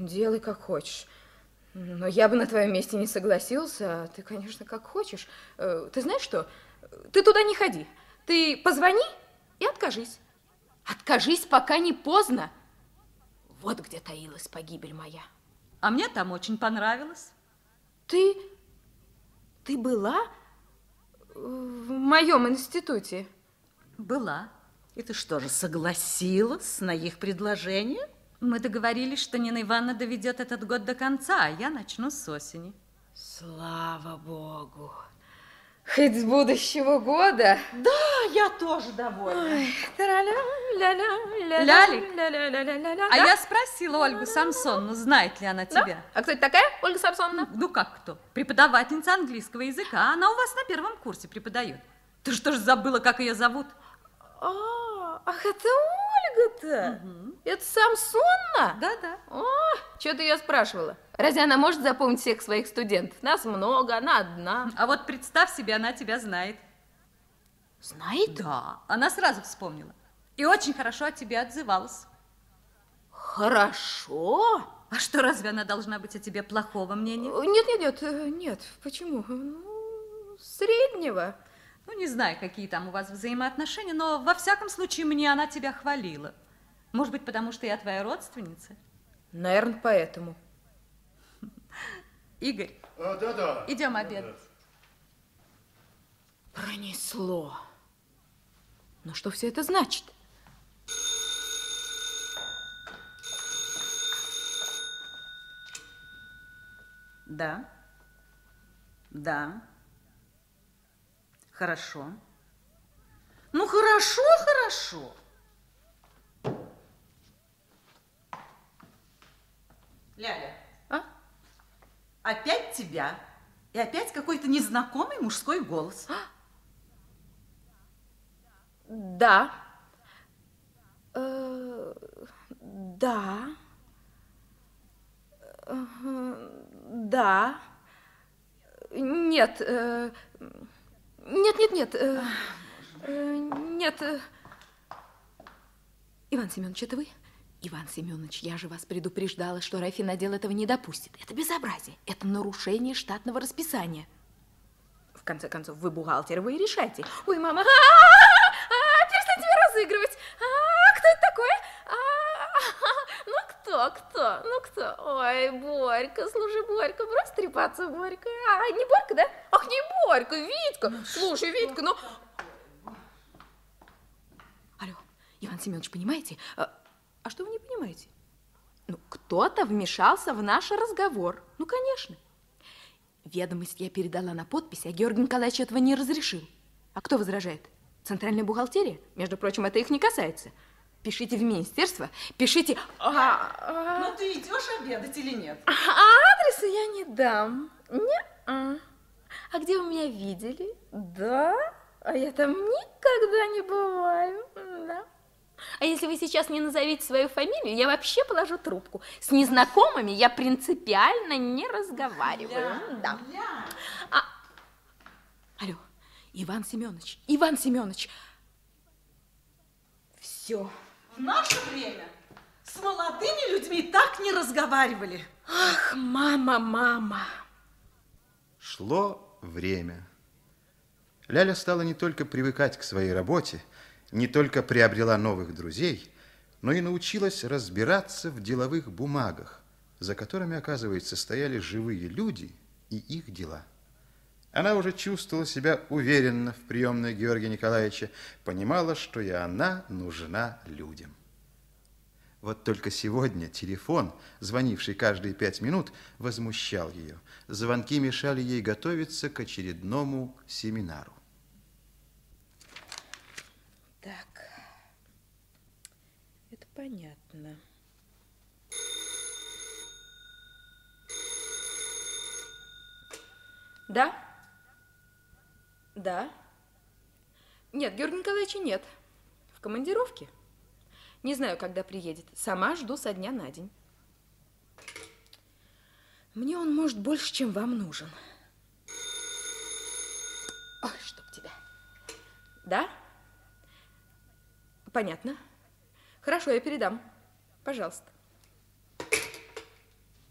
Делай как хочешь. Но я бы на твоем месте не согласился. А ты, конечно, как хочешь. Э, ты знаешь что? Ты туда не ходи. Ты позвони и откажись. Откажись, пока не поздно. Вот где таилась погибель моя. А мне там очень понравилось. Ты... Ты была в моем институте? Была. И ты что же, согласилась на их предложение? Мы договорились, что Нина Ивановна доведет этот год до конца, а я начну с осени. Слава Богу. Хоть с будущего года. Да, я тоже довольна. Лялик, а я спросила Ольгу Самсонну, знает ли она тебя. А кто это такая, Ольга Самсоновна? Ну как кто? Преподавательница английского языка. Она у вас на первом курсе преподает. Ты что ж забыла, как ее зовут? А, ах, это Угу. Это Самсонна? Да-да. О, что ты ее спрашивала? Разве она может запомнить всех своих студентов? Нас много, она одна. А вот представь себе, она тебя знает. Знает? Да, она сразу вспомнила. И очень хорошо о тебе отзывалась. Хорошо? А что, разве она должна быть о тебе плохого мнения? Нет, нет, нет, э, нет. Почему? Ну, среднего. Ну, не знаю, какие там у вас взаимоотношения, но во всяком случае мне она тебя хвалила. Может быть, потому что я твоя родственница? Наверное, поэтому. Игорь. А, да, да. Идем обедать. Пронесло. Но что все это значит? Да. Да. Хорошо. Ну, хорошо, хорошо. Ляля. А? Опять тебя. И опять какой-то незнакомый мужской голос. А? Да. Э, да. Да. Нет. Нет, нет, нет. Э, э, нет. Э. Иван Семенович, это вы? Иван Семенович, я же вас предупреждала, что Рафин отдел этого не допустит. Это безобразие. Это нарушение штатного расписания. В конце концов, вы бухгалтер, вы и решайте. Ой, мама, а, -а, -а, -а перестань разыгрывать. А, кто это такой? -а, ну кто, кто, ну кто? Ой, Борька, слушай, Борька, брось трепаться, Борька. А, не Борька, да? Борька, Витька. Ну, слушай, Витька, ну... Алло, Иван Семенович, понимаете? А, а что вы не понимаете? Ну, кто-то вмешался в наш разговор. Ну, конечно. Ведомость я передала на подпись, а Георгий Николаевич этого не разрешил. А кто возражает? Центральная бухгалтерия? Между прочим, это их не касается. Пишите в министерство, пишите... А, а... Ну, ты идешь обедать или нет? А, адреса я не дам. Не -а. где вы меня видели? Да? А я там никогда не бываю. Да. А если вы сейчас не назовите свою фамилию, я вообще положу трубку. С незнакомыми я принципиально не разговариваю. Ля, да. Ля. А... Алло, Иван Семенович, Иван Семенович. Все. В наше время с молодыми людьми так не разговаривали. Ах, мама, мама. Шло время. Ляля стала не только привыкать к своей работе, не только приобрела новых друзей, но и научилась разбираться в деловых бумагах, за которыми, оказывается, стояли живые люди и их дела. Она уже чувствовала себя уверенно в приемной Георгия Николаевича, понимала, что и она нужна людям. Вот только сегодня телефон, звонивший каждые пять минут, возмущал ее. Звонки мешали ей готовиться к очередному семинару. Так, это понятно. Да? Да. Нет, Георгия Николаевича нет. В командировке. Не знаю, когда приедет. Сама жду со дня на день. Мне он может больше, чем вам нужен. Ой, чтоб тебя. Да? Понятно. Хорошо, я передам. Пожалуйста.